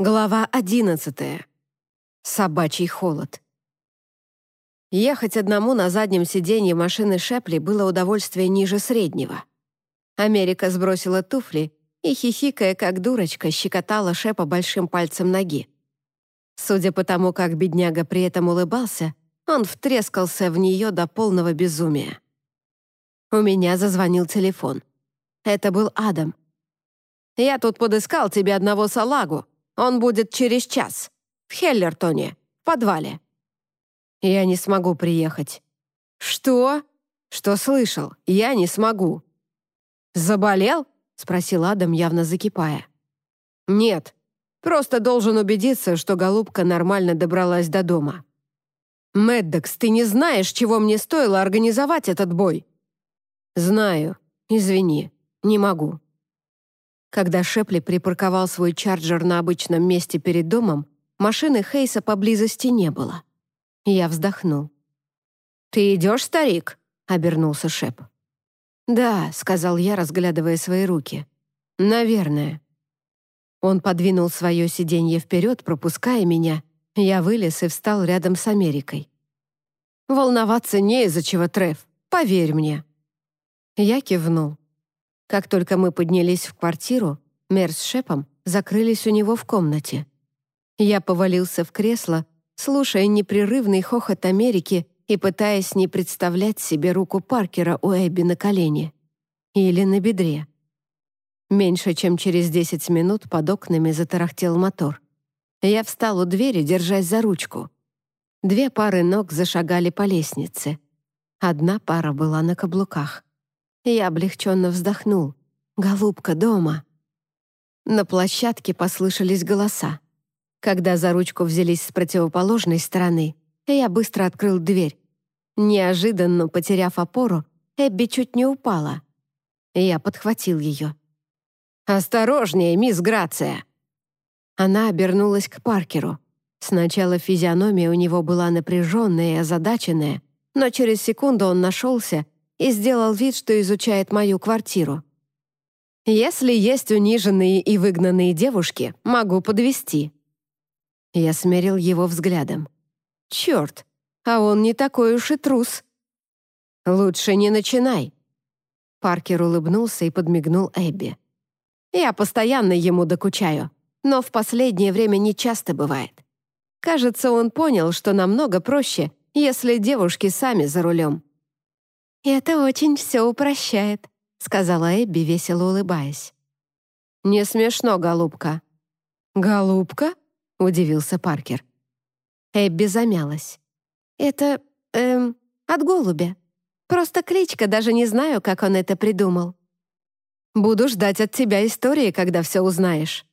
Глава одиннадцатая. Собачий холод. Ехать одному на заднем сиденье машины Шепли было удовольствие ниже среднего. Америка сбросила туфли и, хихикая как дурочка, щекотала Шепа большим пальцем ноги. Судя по тому, как бедняга при этом улыбался, он втрескался в нее до полного безумия. У меня зазвонил телефон. Это был Адам. «Я тут подыскал тебе одного салагу», он будет через час. В Хеллертоне, в подвале». «Я не смогу приехать». «Что?» «Что слышал? Я не смогу». «Заболел?» — спросил Адам, явно закипая. «Нет, просто должен убедиться, что голубка нормально добралась до дома». «Мэддокс, ты не знаешь, чего мне стоило организовать этот бой?» «Знаю. Извини, не могу». Когда Шепли припарковал свой чарджер на обычном месте перед домом, машины Хейса поблизости не было. Я вздохнул. «Ты идешь, старик?» — обернулся Шеп. «Да», — сказал я, разглядывая свои руки. «Наверное». Он подвинул свое сиденье вперед, пропуская меня. Я вылез и встал рядом с Америкой. «Волноваться не из-за чего, Треф, поверь мне». Я кивнул. Как только мы поднялись в квартиру, Мэр с Шепом закрылись у него в комнате. Я повалился в кресло, слушая непрерывный хохот Америки и пытаясь не представлять себе руку Паркера у Эбби на колене. Или на бедре. Меньше чем через 10 минут под окнами затарахтел мотор. Я встал у двери, держась за ручку. Две пары ног зашагали по лестнице. Одна пара была на каблуках. Я облегченно вздохнул. «Голубка дома!» На площадке послышались голоса. Когда за ручку взялись с противоположной стороны, я быстро открыл дверь. Неожиданно, потеряв опору, Эбби чуть не упала. Я подхватил ее. «Осторожнее, мисс Грация!» Она обернулась к Паркеру. Сначала физиономия у него была напряженная и озадаченная, но через секунду он нашелся и сделал вид, что изучает мою квартиру. «Если есть униженные и выгнанные девушки, могу подвести. Я смерил его взглядом. «Черт, а он не такой уж и трус». «Лучше не начинай». Паркер улыбнулся и подмигнул Эбби. «Я постоянно ему докучаю, но в последнее время не часто бывает. Кажется, он понял, что намного проще, если девушки сами за рулем. «Это очень все упрощает», — сказала Эбби, весело улыбаясь. «Не смешно, голубка». «Голубка?» — удивился Паркер. Эбби замялась. «Это, эм, от голубя. Просто кличка, даже не знаю, как он это придумал». «Буду ждать от тебя истории, когда все узнаешь».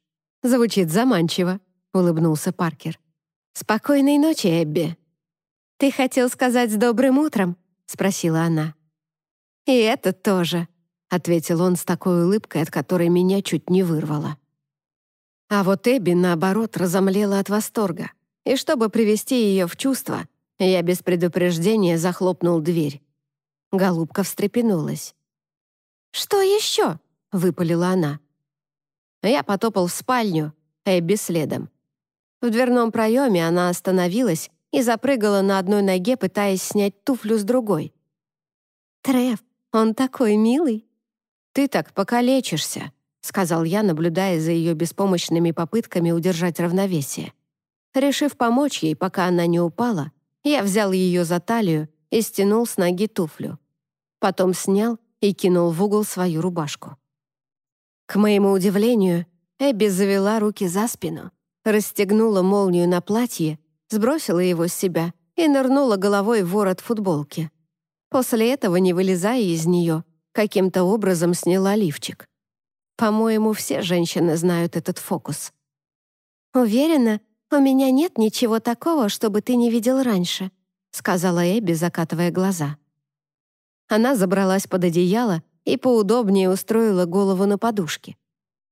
«Звучит заманчиво», — улыбнулся Паркер. «Спокойной ночи, Эбби». «Ты хотел сказать с добрым утром?» — спросила она. «И это тоже», — ответил он с такой улыбкой, от которой меня чуть не вырвало. А вот Эбби, наоборот, разомлела от восторга. И чтобы привести ее в чувство, я без предупреждения захлопнул дверь. Голубка встрепенулась. «Что еще?» — выпалила она. Я потопал в спальню, Эбби следом. В дверном проеме она остановилась и запрыгала на одной ноге, пытаясь снять туфлю с другой. «Треф, он такой милый». «Ты так покалечишься», — сказал я, наблюдая за ее беспомощными попытками удержать равновесие. Решив помочь ей, пока она не упала, я взял ее за талию и стянул с ноги туфлю. Потом снял и кинул в угол свою рубашку. К моему удивлению, Эбби завела руки за спину, расстегнула молнию на платье, сбросила его с себя и нырнула головой в ворот футболки. После этого, не вылезая из нее, каким-то образом сняла лифчик. По-моему, все женщины знают этот фокус. «Уверена, у меня нет ничего такого, чтобы ты не видел раньше», сказала Эбби, закатывая глаза. Она забралась под одеяло и поудобнее устроила голову на подушке.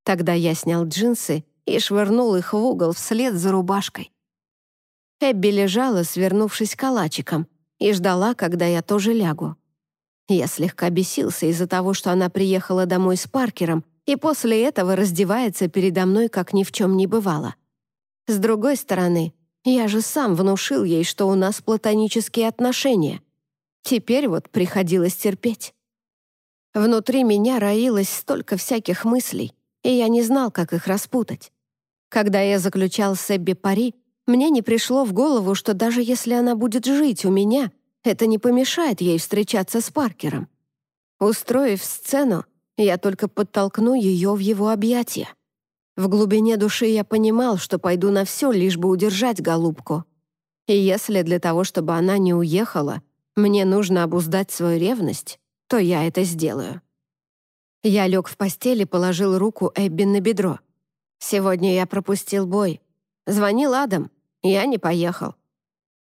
Тогда я снял джинсы и швырнул их в угол вслед за рубашкой. Эбби лежала, свернувшись калачиком, и ждала, когда я тоже лягу. Я слегка бесился из-за того, что она приехала домой с Паркером и после этого раздевается передо мной, как ни в чем не бывало. С другой стороны, я же сам внушил ей, что у нас платонические отношения. Теперь вот приходилось терпеть. Внутри меня роилось столько всяких мыслей, и я не знал, как их распутать. Когда я заключал с Эбби пари, мне не пришло в голову, что даже если она будет жить у меня, это не помешает ей встречаться с Паркером. Устроив сцену, я только подтолкну ее в его объятия. В глубине души я понимал, что пойду на все, лишь бы удержать голубку. И если для того, чтобы она не уехала, мне нужно обуздать свою ревность, то я это сделаю. Я лег в постель и положил руку Эбби на бедро. Сегодня я пропустил бой. Звонил Адам. Я не поехал.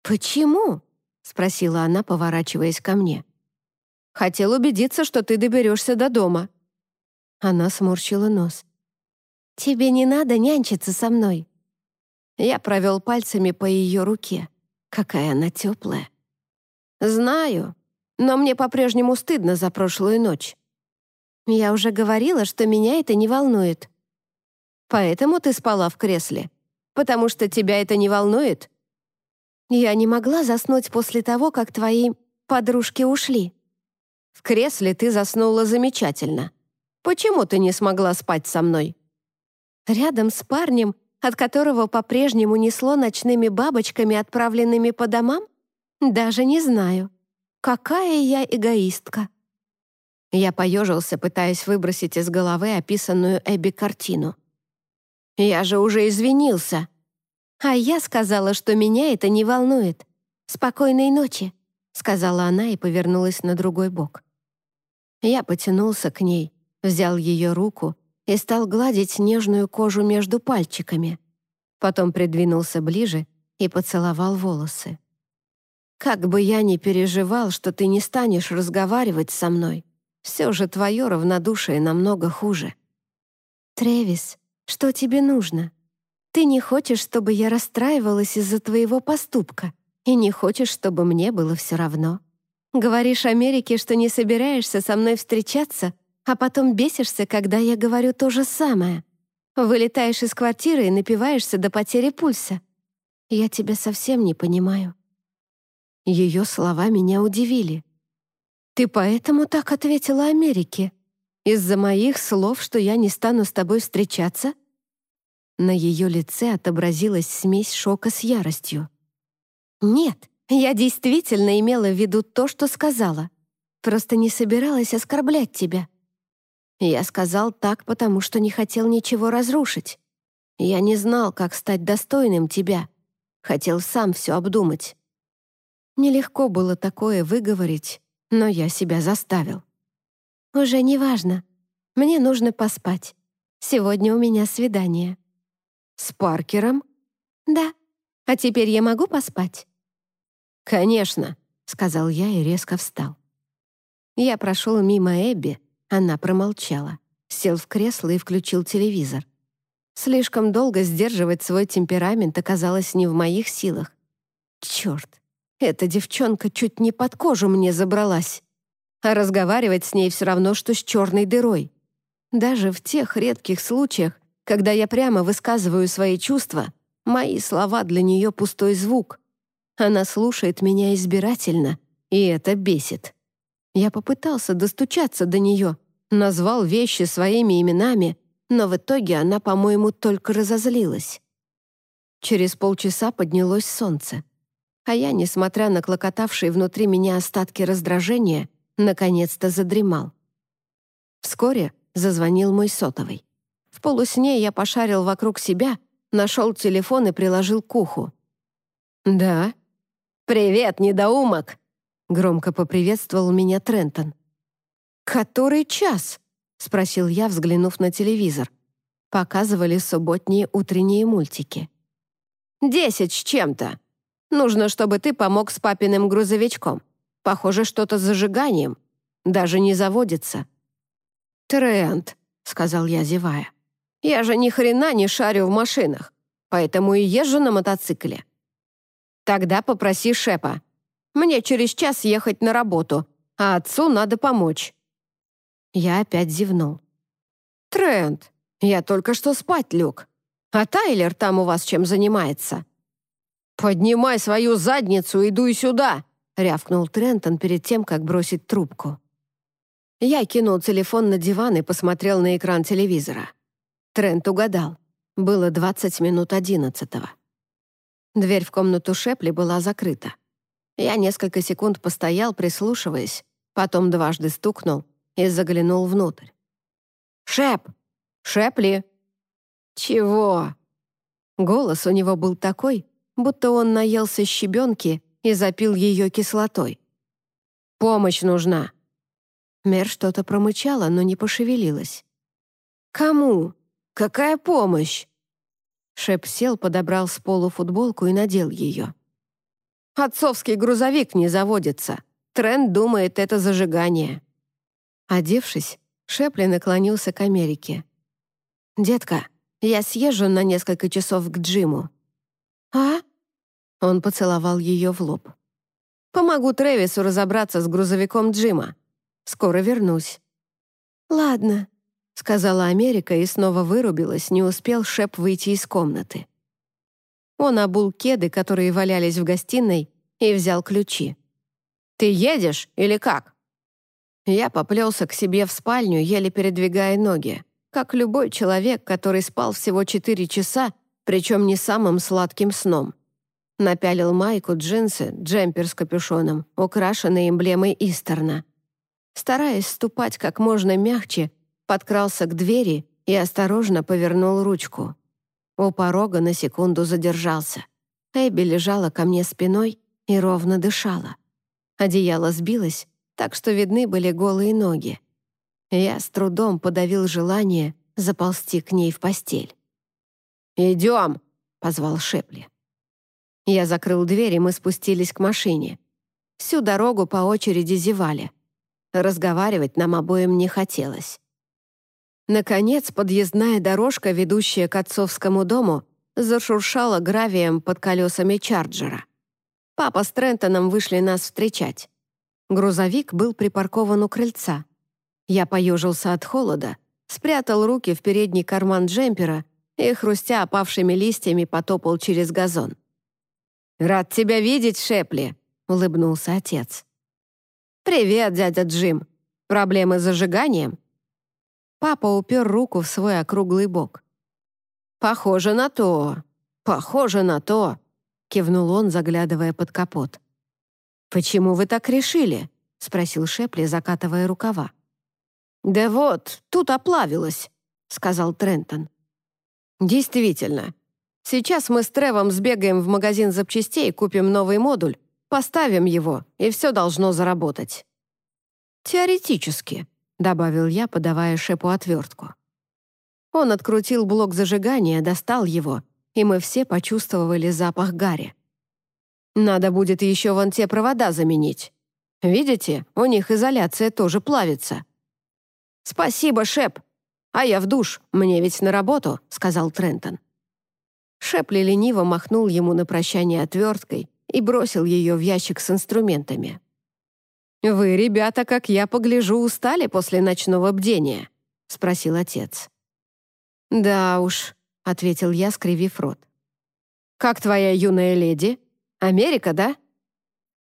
«Почему?» — спросила она, поворачиваясь ко мне. «Хотел убедиться, что ты доберешься до дома». Она сморщила нос. «Тебе не надо нянчиться со мной». Я провел пальцами по ее руке. Какая она теплая. «Знаю, но мне по-прежнему стыдно за прошлую ночь». «Я уже говорила, что меня это не волнует». «Поэтому ты спала в кресле? Потому что тебя это не волнует?» «Я не могла заснуть после того, как твои подружки ушли». «В кресле ты заснула замечательно. Почему ты не смогла спать со мной?» Рядом с парнем, от которого по-прежнему несло ночными бабочками, отправленными по домам? Даже не знаю. Какая я эгоистка. Я поежился, пытаясь выбросить из головы описанную Эбби картину. «Я же уже извинился!» «А я сказала, что меня это не волнует. Спокойной ночи», — сказала она и повернулась на другой бок. Я потянулся к ней, взял ее руку и стал гладить нежную кожу между пальчиками. Потом придвинулся ближе и поцеловал волосы. «Как бы я ни переживал, что ты не станешь разговаривать со мной, все же твое равнодушие намного хуже». «Тревис, что тебе нужно? Ты не хочешь, чтобы я расстраивалась из-за твоего поступка, и не хочешь, чтобы мне было все равно. Говоришь Америке, что не собираешься со мной встречаться, а потом бесишься, когда я говорю то же самое. Вылетаешь из квартиры и напиваешься до потери пульса. Я тебя совсем не понимаю». Ее слова меня удивили. «Ты поэтому так ответила Америке? Из-за моих слов, что я не стану с тобой встречаться?» На ее лице отобразилась смесь шока с яростью. «Нет, я действительно имела в виду то, что сказала. Просто не собиралась оскорблять тебя. Я сказал так, потому что не хотел ничего разрушить. Я не знал, как стать достойным тебя. Хотел сам все обдумать. Нелегко было такое выговорить, но я себя заставил. «Уже не важно. Мне нужно поспать. Сегодня у меня свидание». «С Паркером?» «Да. А теперь я могу поспать?» «Конечно», — сказал я и резко встал. Я прошел мимо Эбби, она промолчала, сел в кресло и включил телевизор. Слишком долго сдерживать свой темперамент оказалось не в моих силах. Черт, эта девчонка чуть не под кожу мне забралась. А разговаривать с ней все равно, что с черной дырой. Даже в тех редких случаях, когда я прямо высказываю свои чувства, мои слова для нее пустой звук. Она слушает меня избирательно, и это бесит. Я попытался достучаться до нее, назвал вещи своими именами, но в итоге она, по-моему, только разозлилась. Через полчаса поднялось солнце, а я, несмотря на клокотавшие внутри меня остатки раздражения, наконец-то задремал. Вскоре зазвонил мой сотовый. В полусне я пошарил вокруг себя, нашел телефон и приложил к уху. «Да». «Привет, недоумок!» Громко поприветствовал меня Трентон. «Который час?» — спросил я, взглянув на телевизор. Показывали субботние утренние мультики. «Десять с чем-то. Нужно, чтобы ты помог с папиным грузовичком. Похоже, что-то с зажиганием. Даже не заводится». «Трент», — сказал я, зевая. «Я же ни хрена не шарю в машинах, поэтому и езжу на мотоцикле». «Тогда попроси Шепа», мне через час ехать на работу, а отцу надо помочь». Я опять зевнул. «Трент, я только что спать лег. А Тайлер там у вас чем занимается?» «Поднимай свою задницу и дуй сюда!» — рявкнул Трентон перед тем, как бросить трубку. Я кинул телефон на диван и посмотрел на экран телевизора. Трент угадал. Было 20 минут одиннадцатого. Дверь в комнату Шепли была закрыта. Я несколько секунд постоял, прислушиваясь, потом дважды стукнул и заглянул внутрь. «Шеп! Шепли!» «Чего?» Голос у него был такой, будто он наелся щебенки и запил ее кислотой. «Помощь нужна!» Мэр что-то промычала, но не пошевелилась. «Кому? Какая помощь?» Шеп сел, подобрал с полу футболку и надел ее. «Отцовский грузовик не заводится. Тренд думает, это зажигание». Одевшись, Шепли наклонился к Америке. «Детка, я съезжу на несколько часов к Джиму». «А?» Он поцеловал ее в лоб. «Помогу Трэвису разобраться с грузовиком Джима. Скоро вернусь». «Ладно», — сказала Америка и снова вырубилась, не успел Шеп выйти из комнаты. Он обул кеды, которые валялись в гостиной, и взял ключи. «Ты едешь или как?» Я поплелся к себе в спальню, еле передвигая ноги, как любой человек, который спал всего четыре часа, причем не самым сладким сном. Напялил майку, джинсы, джемпер с капюшоном, украшенный эмблемой Истерна. Стараясь ступать как можно мягче, подкрался к двери и осторожно повернул ручку. У порога на секунду задержался. Эбби лежала ко мне спиной и ровно дышала. Одеяло сбилось, так что видны были голые ноги. Я с трудом подавил желание заползти к ней в постель. «Идем!» — позвал Шепли. Я закрыл дверь, и мы спустились к машине. Всю дорогу по очереди зевали. Разговаривать нам обоим не хотелось. Наконец, подъездная дорожка, ведущая к отцовскому дому, зашуршала гравием под колесами Чарджера. Папа с Трентоном вышли нас встречать. Грузовик был припаркован у крыльца. Я поежился от холода, спрятал руки в передний карман джемпера и, хрустя опавшими листьями, потопал через газон. «Рад тебя видеть, Шепли», — улыбнулся отец. «Привет, дядя Джим. Проблемы с зажиганием?» Папа упер руку в свой округлый бок. «Похоже на то. Похоже на то», — кивнул он, заглядывая под капот. «Почему вы так решили?» — спросил Шепли, закатывая рукава. «Да вот, тут оплавилось», — сказал Трентон. «Действительно. Сейчас мы с Тревом сбегаем в магазин запчастей, купим новый модуль, поставим его, и все должно заработать». «Теоретически», — добавил я, подавая Шепу отвертку. Он открутил блок зажигания, достал его, и мы все почувствовали запах гари. Надо будет еще вон те провода заменить. Видите, у них изоляция тоже плавится». «Спасибо, Шеп. А я в душ, мне ведь на работу», — сказал Трентон. Шепли лениво махнул ему на прощание отверткой и бросил ее в ящик с инструментами. «Вы, ребята, как я погляжу, устали после ночного бдения?» — спросил отец. «Да уж», — ответил я, скривив рот. «Как твоя юная леди?» Америка, да?»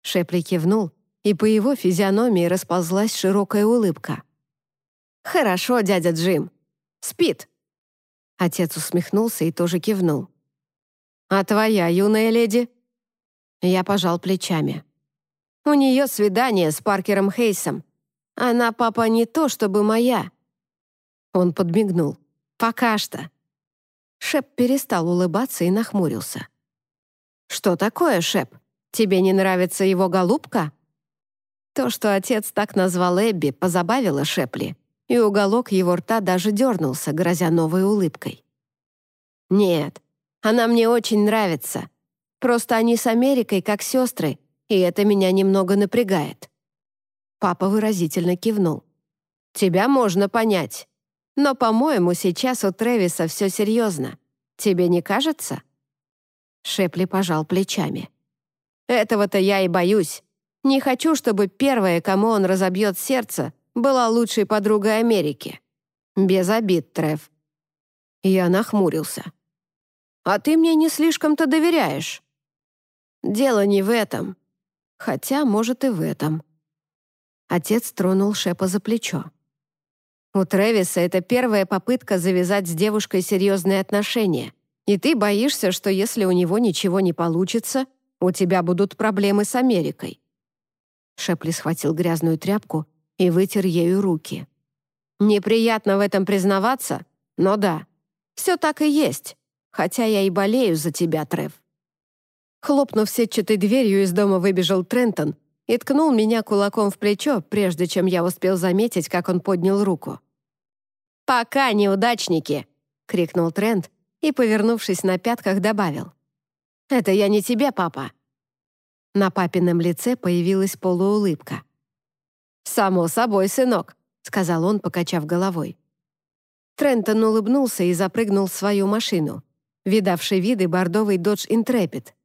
Шепли кивнул, и по его физиономии расползлась широкая улыбка. «Хорошо, дядя Джим. Спит». Отец усмехнулся и тоже кивнул. «А твоя юная леди?» Я пожал плечами. «У нее свидание с Паркером Хейсом. Она, папа, не то чтобы моя». Он подмигнул. «Пока что». Шеп перестал улыбаться и нахмурился. «Что такое, Шеп? Тебе не нравится его голубка?» То, что отец так назвал Эбби, позабавило Шепли, и уголок его рта даже дернулся, грозя новой улыбкой. «Нет, она мне очень нравится. Просто они с Америкой как сестры, и это меня немного напрягает». Папа выразительно кивнул. «Тебя можно понять. Но, по-моему, сейчас у Трэвиса все серьезно. Тебе не кажется?» Шепли пожал плечами. «Этого-то я и боюсь. Не хочу, чтобы первая, кому он разобьет сердце, была лучшей подругой Америки. Без обид, Трев». Я нахмурился. А ты мне не слишком-то доверяешь». «Дело не в этом. Хотя, может, и в этом». Отец тронул Шепа за плечо. «У Трэвиса это первая попытка завязать с девушкой серьезные отношения, и ты боишься, что если у него ничего не получится, у тебя будут проблемы с Америкой». Шепли схватил грязную тряпку и вытер ею руки. «Неприятно в этом признаваться, но да, все так и есть, хотя я и болею за тебя, Трев». Хлопнув сетчатой дверью, из дома выбежал Трентон и ткнул меня кулаком в плечо, прежде чем я успел заметить, как он поднял руку. «Пока, неудачники!» — крикнул Трент и, повернувшись на пятках, добавил. «Это я не тебе, папа!» На папином лице появилась полуулыбка. «Само собой, сынок», — сказал он, покачав головой. Трентон улыбнулся и запрыгнул в свою машину, видавший виды бордовый Dodge Intrepid —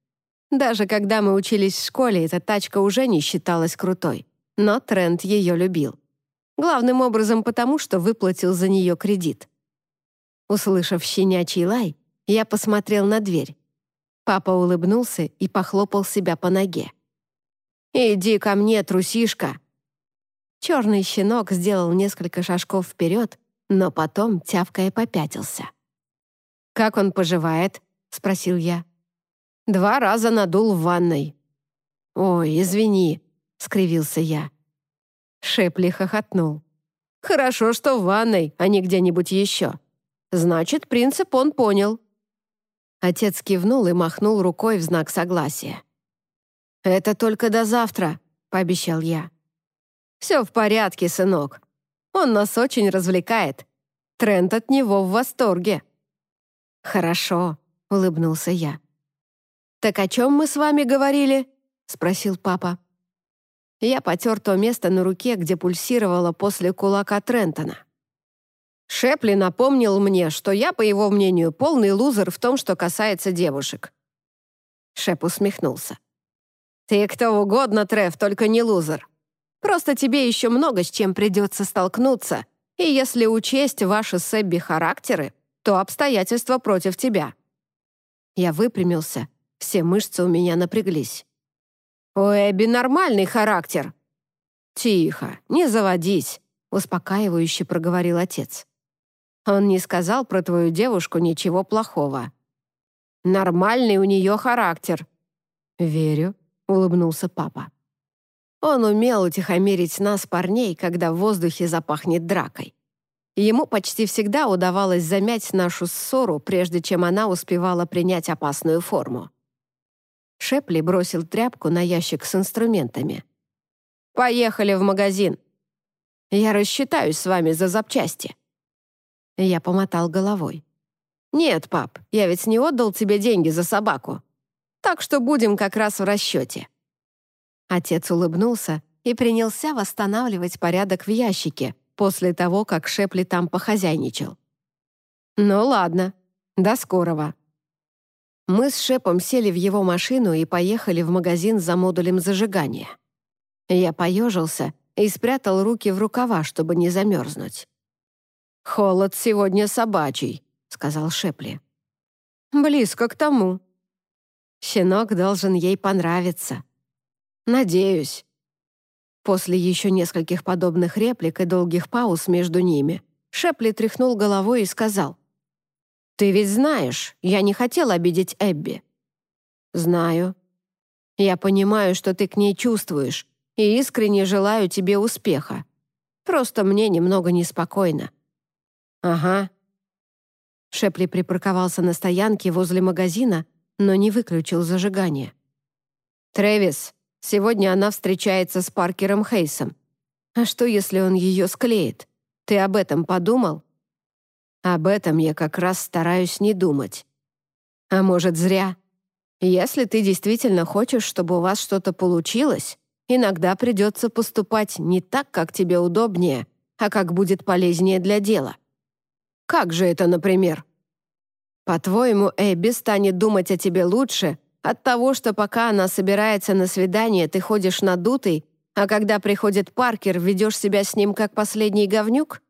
даже когда мы учились в школе, эта тачка уже не считалась крутой. Но Трент ее любил. Главным образом потому, что выплатил за нее кредит. Услышав щенячий лай, я посмотрел на дверь. Папа улыбнулся и похлопал себя по ноге. «Иди ко мне, трусишка!» Черный щенок сделал несколько шажков вперед, но потом, тявкая, попятился. «Как он поживает?» — спросил я. Два раза надул в ванной». «Ой, извини», — скривился я. Шепли хохотнул. «Хорошо, что в ванной, а не где-нибудь еще. Значит, принцип он понял». Отец кивнул и махнул рукой в знак согласия. «Это только до завтра», — пообещал я. «Все в порядке, сынок. Он нас очень развлекает. Трент от него в восторге». «Хорошо», — улыбнулся я. «Так о чем мы с вами говорили?» — спросил папа. Я потер то место на руке, где пульсировало после кулака Трентона. Шепли напомнил мне, что я, по его мнению, полный лузер в том, что касается девушек. Шеп усмехнулся. «Ты кто угодно, Треф, только не лузер. Просто тебе еще много с чем придется столкнуться, и если учесть ваши с Эбби характеры, то обстоятельства против тебя». Я выпрямился все мышцы у меня напряглись. «У Эбби нормальный характер». «Тихо, не заводись», — успокаивающе проговорил отец. «Он не сказал про твою девушку ничего плохого. Нормальный у нее характер». «Верю», — улыбнулся папа. Он умел утихомирить нас, парней, когда в воздухе запахнет дракой. Ему почти всегда удавалось замять нашу ссору, прежде чем она успевала принять опасную форму. Шепли бросил тряпку на ящик с инструментами. «Поехали в магазин. Я рассчитаюсь с вами за запчасти». Я помотал головой. «Нет, пап, я ведь не отдал тебе деньги за собаку. Так что будем как раз в расчете». Отец улыбнулся и принялся восстанавливать порядок в ящике после того, как Шепли там похозяйничал. «Ну ладно, до скорого». Мы с Шепом сели в его машину и поехали в магазин за модулем зажигания. Я поежился и спрятал руки в рукава, чтобы не замерзнуть. «Холод сегодня собачий», — сказал Шепли. «Близко к тому». «Щенок должен ей понравиться». «Надеюсь». После еще нескольких подобных реплик и долгих пауз между ними Шепли тряхнул головой и сказал — «Ты ведь знаешь, я не хотел обидеть Эбби». «Знаю. Я понимаю, что ты к ней чувствуешь, и искренне желаю тебе успеха. Просто мне немного неспокойно». «Ага». Шепли припарковался на стоянке возле магазина, но не выключил зажигание. «Трэвис, сегодня она встречается с Паркером Хейсом. А что, если он ее склеит? Ты об этом подумал?» Об этом я как раз стараюсь не думать. А может, зря. Если ты действительно хочешь, чтобы у вас что-то получилось, иногда придется поступать не так, как тебе удобнее, а как будет полезнее для дела. Как же это, например? По-твоему, Эбби станет думать о тебе лучше от того, что пока она собирается на свидание, ты ходишь надутый, а когда приходит Паркер, ведешь себя с ним как последний говнюк?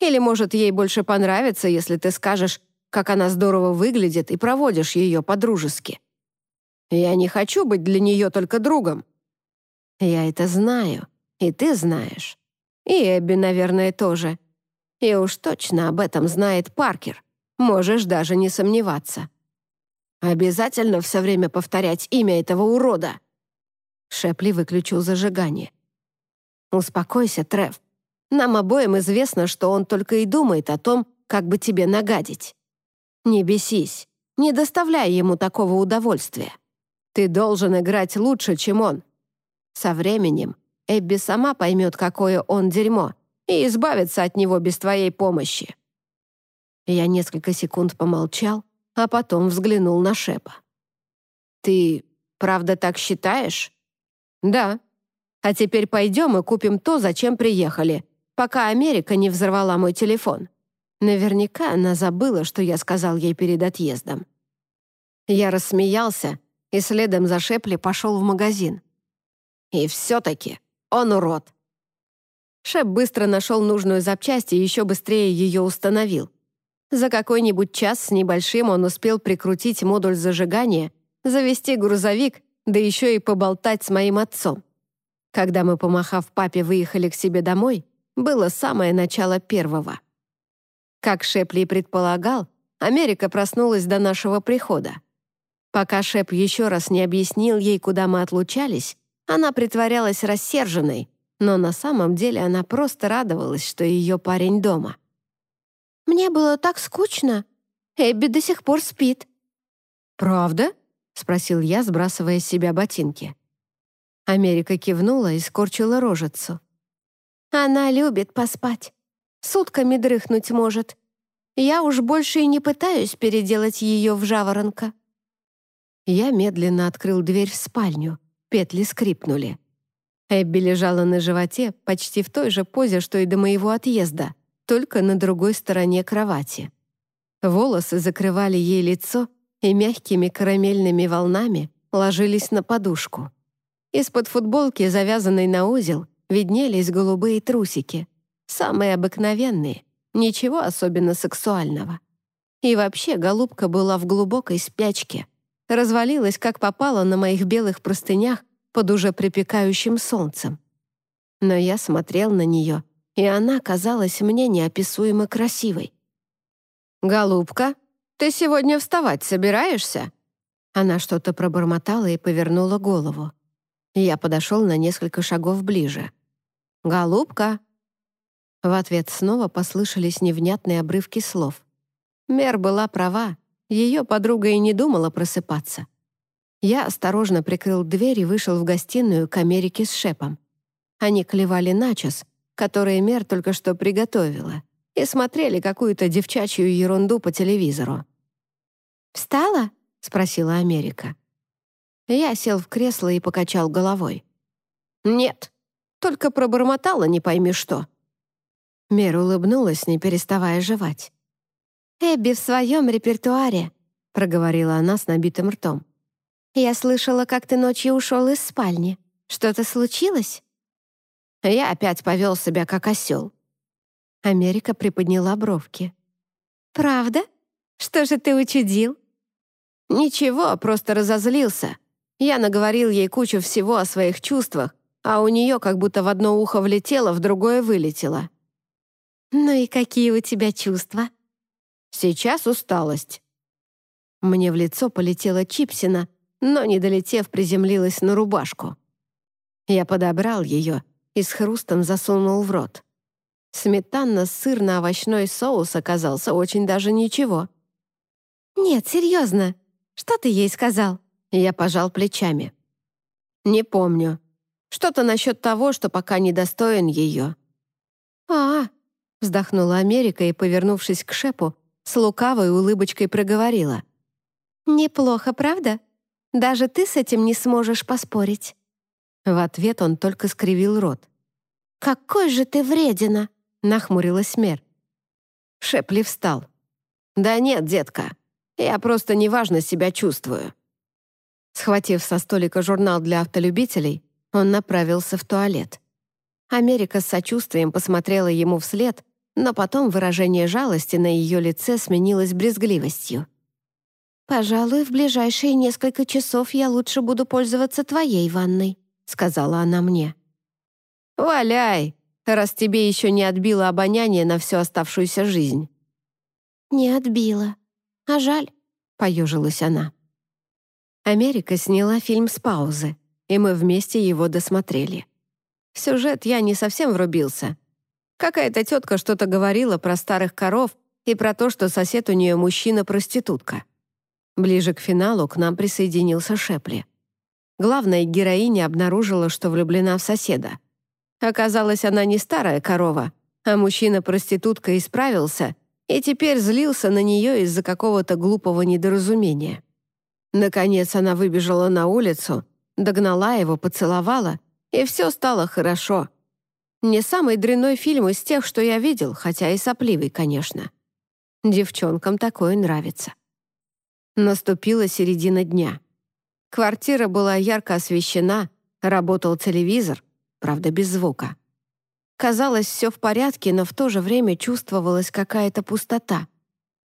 Или, может, ей больше понравится, если ты скажешь, как она здорово выглядит, и проводишь ее по-дружески. Я не хочу быть для нее только другом. Я это знаю, и ты знаешь. И Эбби, наверное, тоже. И уж точно об этом знает Паркер. Можешь даже не сомневаться. Обязательно все время повторять имя этого урода. Шепли выключил зажигание. «Успокойся, Трев. Нам обоим известно, что он только и думает о том, как бы тебе нагадить. Не бесись, не доставляй ему такого удовольствия. Ты должен играть лучше, чем он. Со временем Эбби сама поймет, какое он дерьмо, и избавится от него без твоей помощи». Я несколько секунд помолчал, а потом взглянул на Шепа. «Ты правда так считаешь?» «Да. А теперь пойдем и купим то, зачем приехали, пока Америка не взорвала мой телефон. Наверняка она забыла, что я сказал ей перед отъездом». Я рассмеялся и следом за Шепли пошел в магазин. «И все-таки он урод». Шеп быстро нашел нужную запчасть и еще быстрее ее установил. За какой-нибудь час с небольшим он успел прикрутить модуль зажигания, завести грузовик, да еще и поболтать с моим отцом. Когда мы, помахав папе, выехали к себе домой, было самое начало первого. Как Шепли и предполагал, Америка проснулась до нашего прихода. Пока Шеп еще раз не объяснил ей, куда мы отлучались, она притворялась рассерженной, но на самом деле она просто радовалась, что ее парень дома. «Мне было так скучно. Эбби до сих пор спит». «Правда?» — спросил я, сбрасывая с себя ботинки. Америка кивнула и скорчила рожицу. «Она любит поспать. Сутками дрыхнуть может. Я уж больше и не пытаюсь переделать ее в жаворонка». Я медленно открыл дверь в спальню. Петли скрипнули. Эбби лежала на животе почти в той же позе, что и до моего отъезда, только на другой стороне кровати. Волосы закрывали ей лицо и мягкими карамельными волнами ложились на подушку. Из-под футболки, завязанной на узел, виднелись голубые трусики. Самые обыкновенные, ничего особенно сексуального. И вообще голубка была в глубокой спячке. Развалилась, как попало, на моих белых простынях под уже припекающим солнцем. Но я смотрел на нее, и она казалась мне неописуемо красивой. «Голубка, ты сегодня вставать собираешься?» Она что-то пробормотала и повернула голову. Я подошел на несколько шагов ближе. «Голубка!» В ответ снова послышались невнятные обрывки слов. Мер была права, ее подруга и не думала просыпаться. Я осторожно прикрыл дверь и вышел в гостиную к Америке с Шепом. Они клевали начос, которые Мер только что приготовила, и смотрели какую-то девчачью ерунду по телевизору. «Встала?» — спросила Америка. Я сел в кресло и покачал головой. «Нет, только пробормотала не пойми что». Мер улыбнулась, не переставая жевать. «Эбби в своем репертуаре», — проговорила она с набитым ртом. «Я слышала, как ты ночью ушел из спальни. Что-то случилось?» Я опять повел себя как осел. Америка приподняла бровки. «Правда? Что же ты учудил?» «Ничего, просто разозлился. Я наговорил ей кучу всего о своих чувствах, а у нее как будто в одно ухо влетело, в другое вылетело». «Ну и какие у тебя чувства?» «Сейчас усталость». Мне в лицо полетела чипсина, но, не долетев, приземлилась на рубашку. Я подобрал ее и с хрустом засунул в рот. Сметанно-сырно-овощной соус оказался очень даже ничего. «Нет, серьезно. Что ты ей сказал?» Я пожал плечами. «Не помню. Что-то насчет того, что пока недостоин ее». «А, -а — вздохнула Америка и, повернувшись к Шепу, с лукавой улыбочкой проговорила. «Неплохо, правда? Даже ты с этим не сможешь поспорить». В ответ он только скривил рот. «Какой же ты вредина!» — нахмурилась Мер. Шепли встал. «Да нет, детка, я просто неважно себя чувствую». Схватив со столика журнал для автолюбителей, он направился в туалет. Америка с сочувствием посмотрела ему вслед, но потом выражение жалости на ее лице сменилось брезгливостью. «Пожалуй, в ближайшие несколько часов я лучше буду пользоваться твоей ванной», — сказала она мне. «Валяй, раз тебе еще не отбило обоняние на всю оставшуюся жизнь». «Не отбило. А жаль», — поежилась она. Америка сняла фильм с паузы, и мы вместе его досмотрели. В сюжет я не совсем врубился. Какая-то тетка что-то говорила про старых коров и про то, что сосед у нее мужчина-проститутка. Ближе к финалу к нам присоединился Шепли. Главная героиня обнаружила, что влюблена в соседа. Оказалось, она не старая корова, а мужчина-проститутка исправился и теперь злился на нее из-за какого-то глупого недоразумения. Наконец она выбежала на улицу, догнала его, поцеловала, и все стало хорошо. Не самый дрянной фильм из тех, что я видел, хотя и сопливый, конечно. Девчонкам такое нравится. Наступила середина дня. Квартира была ярко освещена, работал телевизор, правда, без звука. Казалось, все в порядке, но в то же время чувствовалась какая-то пустота.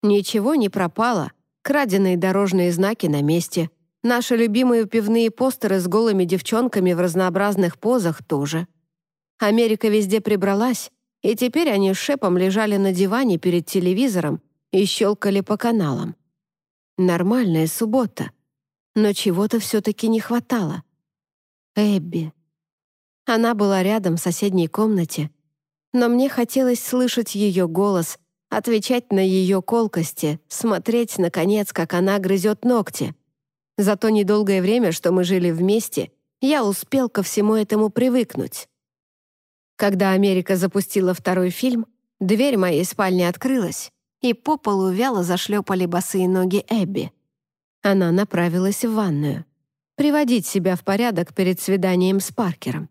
Ничего не пропало, Краденые дорожные знаки на месте. Наши любимые пивные постеры с голыми девчонками в разнообразных позах тоже. Америка везде прибралась, и теперь они Шепом лежали на диване перед телевизором и щелкали по каналам. Нормальная суббота. Но чего-то все-таки не хватало. Эбби. Она была рядом в соседней комнате, но мне хотелось слышать ее голос отвечать на ее колкости, смотреть, наконец, как она грызет ногти. За то недолгое время, что мы жили вместе, я успел ко всему этому привыкнуть. Когда Америка запустила второй фильм, дверь моей спальни открылась, и по полу вяло зашлепали босые ноги Эбби. Она направилась в ванную. Приводить себя в порядок перед свиданием с Паркером.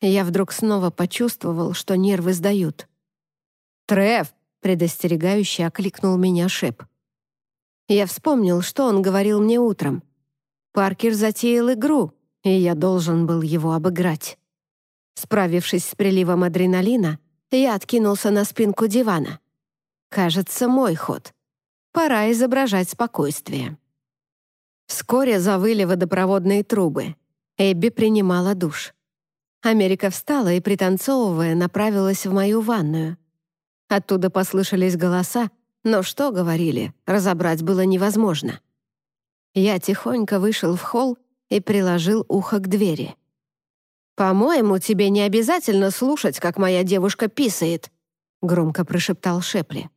Я вдруг снова почувствовал, что нервы сдают. «Треф, предостерегающе окликнул меня Шеп. Я вспомнил, что он говорил мне утром. Паркер затеял игру, и я должен был его обыграть. Справившись с приливом адреналина, я откинулся на спинку дивана. Кажется, мой ход. Пора изображать спокойствие. Вскоре завыли водопроводные трубы. Эбби принимала душ. Америка встала и, пританцовывая, направилась в мою ванную. Оттуда послышались голоса, но что говорили, разобрать было невозможно. Я тихонько вышел в холл и приложил ухо к двери. «По-моему, тебе не обязательно слушать, как моя девушка писает», — громко прошептал Шепли.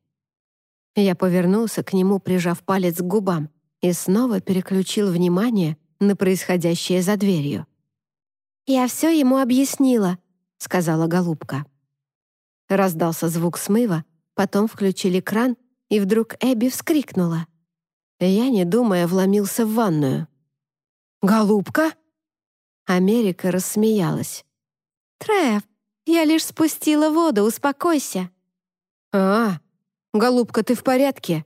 Я повернулся к нему, прижав палец к губам, и снова переключил внимание на происходящее за дверью. «Я все ему объяснила», — сказала голубка. Раздался звук смыва, потом включили кран, и вдруг Эбби вскрикнула. Я, не думая, вломился в ванную. «Голубка?» Америка рассмеялась. «Треф, я лишь спустила воду, успокойся». «А, голубка, ты в порядке?»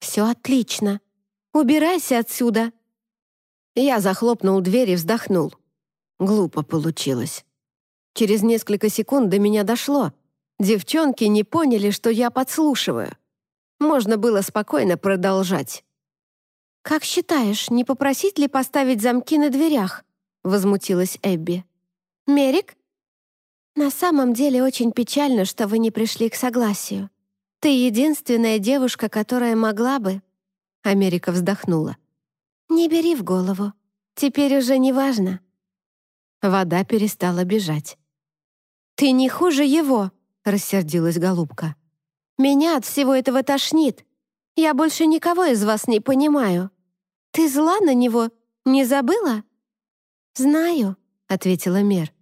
«Все отлично. Убирайся отсюда». Я захлопнул дверь и вздохнул. Глупо получилось. Через несколько секунд до меня дошло. Девчонки не поняли, что я подслушиваю. Можно было спокойно продолжать. «Как считаешь, не попросить ли поставить замки на дверях?» — возмутилась Эбби. «Мерик?» «На самом деле очень печально, что вы не пришли к согласию. Ты единственная девушка, которая могла бы...» Америка вздохнула. «Не бери в голову. Теперь уже не важно». Вода перестала бежать. «Ты не хуже его», — рассердилась голубка. «Меня от всего этого тошнит. Я больше никого из вас не понимаю. Ты зла на него? Не забыла?» «Знаю», — ответила Мер.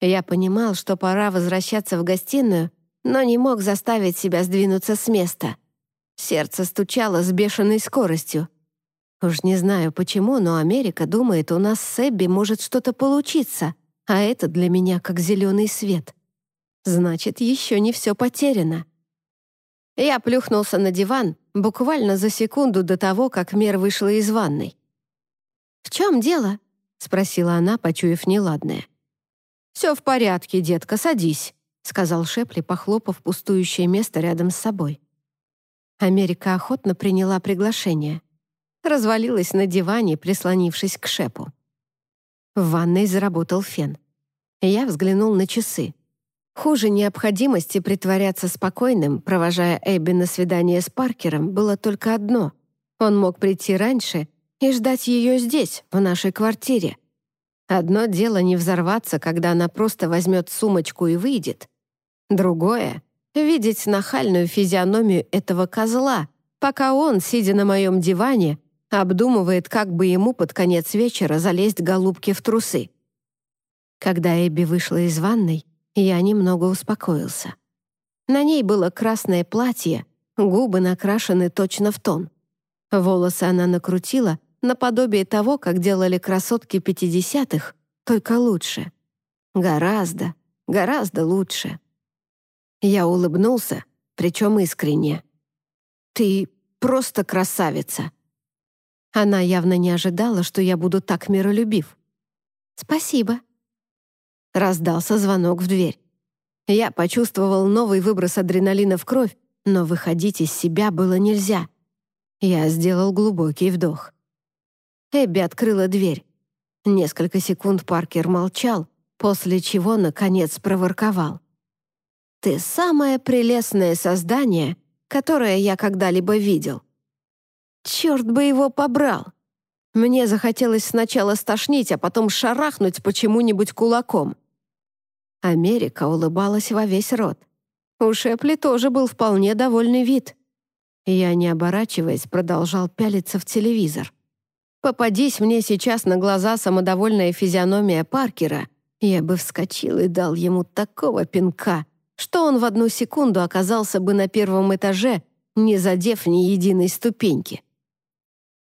Я понимал, что пора возвращаться в гостиную, но не мог заставить себя сдвинуться с места. Сердце стучало с бешеной скоростью. Уж не знаю почему, но Америка думает, у нас с Эбби может что-то получиться — а это для меня как зеленый свет. Значит, еще не все потеряно. Я плюхнулся на диван буквально за секунду до того, как Мер вышла из ванной. «В чем дело?» — спросила она, почуяв неладное. «Все в порядке, детка, садись», — сказал Шепли, похлопав пустующее место рядом с собой. Америка охотно приняла приглашение. Развалилась на диване, прислонившись к Шепу. В ванной заработал фен. Я взглянул на часы. Хуже необходимости притворяться спокойным, провожая Эбби на свидание с Паркером, было только одно. Он мог прийти раньше и ждать ее здесь, в нашей квартире. Одно дело не взорваться, когда она просто возьмет сумочку и выйдет. Другое — видеть нахальную физиономию этого козла, пока он, сидя на моем диване, обдумывает, как бы ему под конец вечера залезть голубки в трусы. Когда Эбби вышла из ванной, я немного успокоился. На ней было красное платье, губы накрашены точно в тон. Волосы она накрутила наподобие того, как делали красотки 50-х, только лучше. Гораздо, гораздо лучше. Я улыбнулся, причем искренне. «Ты просто красавица!» Она явно не ожидала, что я буду так миролюбив. «Спасибо», Раздался звонок в дверь. Я почувствовал новый выброс адреналина в кровь, но выходить из себя было нельзя. Я сделал глубокий вдох. Эбби открыла дверь. Несколько секунд Паркер молчал, после чего, наконец, проворковал. «Ты самое прелестное создание, которое я когда-либо видел». Черт бы его побрал! Мне захотелось сначала стошнить, а потом шарахнуть почему-нибудь кулаком. Америка улыбалась во весь рот. У Шепли тоже был вполне довольный вид. Я, не оборачиваясь, продолжал пялиться в телевизор. Попадись мне сейчас на глаза самодовольная физиономия Паркера, я бы вскочил и дал ему такого пинка, что он в одну секунду оказался бы на первом этаже, не задев ни единой ступеньки.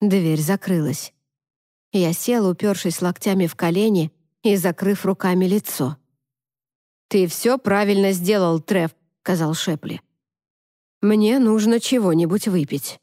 Дверь закрылась. Я сел, упершись локтями в колени и закрыв руками лицо. «Ты все правильно сделал, Трев», — сказал Шепли. «Мне нужно чего-нибудь выпить».